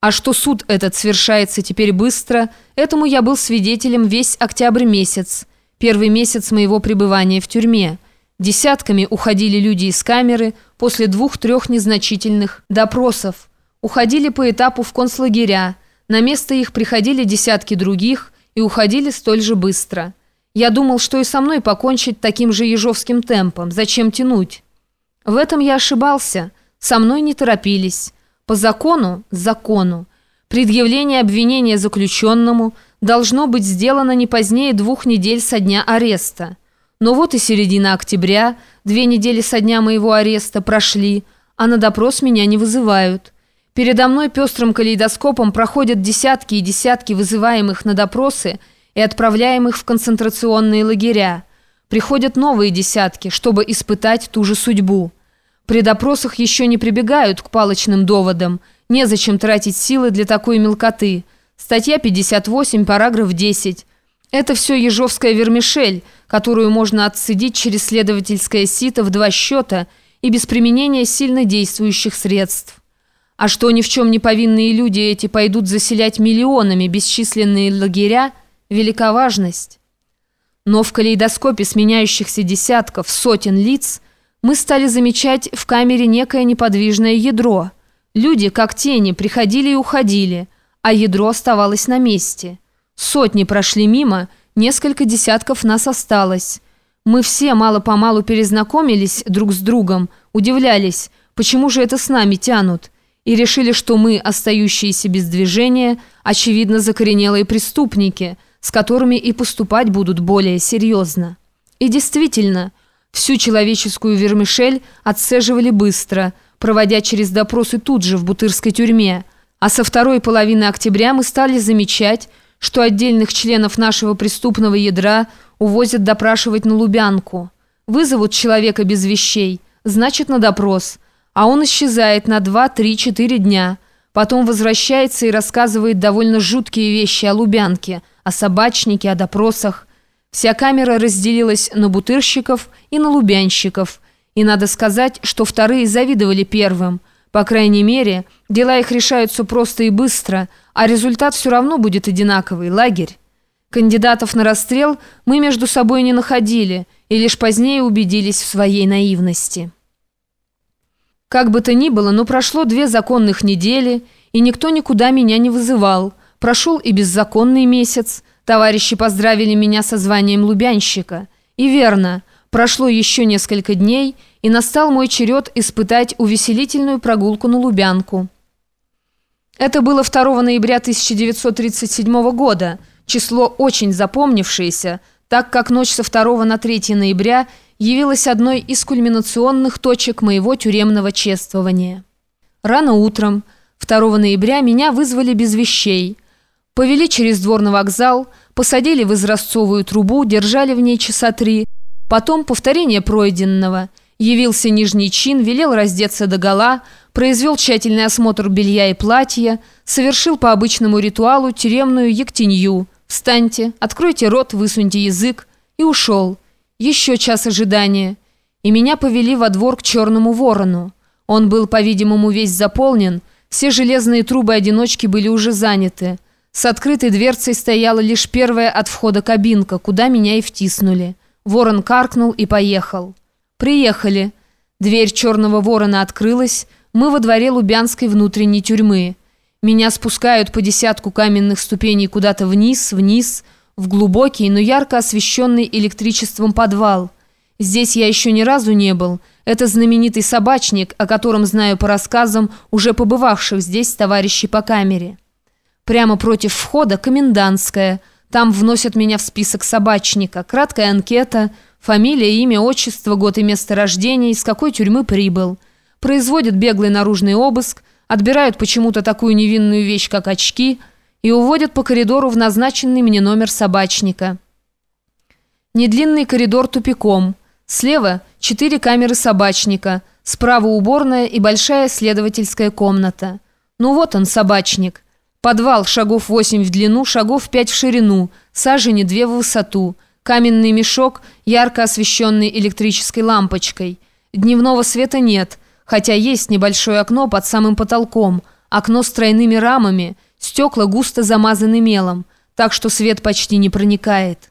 А что суд этот совершается теперь быстро, этому я был свидетелем весь октябрь месяц, первый месяц моего пребывания в тюрьме. Десятками уходили люди из камеры после двух-трех незначительных допросов. Уходили по этапу в концлагеря, на место их приходили десятки других и уходили столь же быстро. Я думал, что и со мной покончить таким же ежовским темпом, зачем тянуть? В этом я ошибался, со мной не торопились. По закону, закону, предъявление обвинения заключенному должно быть сделано не позднее двух недель со дня ареста. Но вот и середина октября, две недели со дня моего ареста прошли, а на допрос меня не вызывают. Передо мной пестрым калейдоскопом проходят десятки и десятки вызываемых на допросы и отправляемых в концентрационные лагеря. Приходят новые десятки, чтобы испытать ту же судьбу. При допросах еще не прибегают к палочным доводам. Незачем тратить силы для такой мелкоты. Статья 58, параграф 10. Это все ежовская вермишель, которую можно отсидеть через следовательское сито в два счета и без применения сильно действующих средств. А что ни в чем не повинные люди эти пойдут заселять миллионами бесчисленные лагеря – велика важность. Но в калейдоскопе сменяющихся десятков, сотен лиц – мы стали замечать в камере некое неподвижное ядро. Люди, как тени, приходили и уходили, а ядро оставалось на месте. Сотни прошли мимо, несколько десятков нас осталось. Мы все мало-помалу перезнакомились друг с другом, удивлялись, почему же это с нами тянут, и решили, что мы, остающиеся без движения, очевидно закоренелые преступники, с которыми и поступать будут более серьезно. И действительно – Всю человеческую вермишель отцеживали быстро, проводя через допросы тут же в Бутырской тюрьме. А со второй половины октября мы стали замечать, что отдельных членов нашего преступного ядра увозят допрашивать на Лубянку. Вызовут человека без вещей, значит на допрос, а он исчезает на 2-3-4 дня. Потом возвращается и рассказывает довольно жуткие вещи о Лубянке, о собачнике, о допросах. Вся камера разделилась на бутырщиков и на лубянщиков, и надо сказать, что вторые завидовали первым. По крайней мере, дела их решаются просто и быстро, а результат все равно будет одинаковый – лагерь. Кандидатов на расстрел мы между собой не находили и лишь позднее убедились в своей наивности. Как бы то ни было, но прошло две законных недели, и никто никуда меня не вызывал. Прошел и беззаконный месяц – Товарищи поздравили меня со званием лубянщика. И верно, прошло еще несколько дней, и настал мой черед испытать увеселительную прогулку на Лубянку. Это было 2 ноября 1937 года, число очень запомнившееся, так как ночь со 2 на 3 ноября явилась одной из кульминационных точек моего тюремного чествования. Рано утром, 2 ноября, меня вызвали без вещей – Повели через двор на вокзал, посадили в изразцовую трубу, держали в ней часа три. Потом повторение пройденного. Явился нижний чин, велел раздеться догола, произвел тщательный осмотр белья и платья, совершил по обычному ритуалу тюремную ектенью. «Встаньте, откройте рот, высуньте язык» и ушел. Еще час ожидания. И меня повели во двор к черному ворону. Он был, по-видимому, весь заполнен, все железные трубы-одиночки были уже заняты. С открытой дверцей стояла лишь первая от входа кабинка, куда меня и втиснули. Ворон каркнул и поехал. «Приехали». Дверь черного ворона открылась. Мы во дворе Лубянской внутренней тюрьмы. Меня спускают по десятку каменных ступеней куда-то вниз, вниз, в глубокий, но ярко освещенный электричеством подвал. Здесь я еще ни разу не был. Это знаменитый собачник, о котором знаю по рассказам уже побывавших здесь товарищей по камере. Прямо против входа комендантская. Там вносят меня в список собачника. Краткая анкета, фамилия, имя, отчество, год и место рождения, из какой тюрьмы прибыл. Производят беглый наружный обыск, отбирают почему-то такую невинную вещь, как очки, и уводят по коридору в назначенный мне номер собачника. Недлинный коридор тупиком. Слева четыре камеры собачника, справа уборная и большая следовательская комната. Ну вот он, собачник. Подвал шагов 8 в длину, шагов 5 в ширину, сажени 2 в высоту. Каменный мешок, ярко освещенный электрической лампочкой. Дневного света нет, хотя есть небольшое окно под самым потолком. Окно с тройными рамами, стекла густо замазаны мелом, так что свет почти не проникает.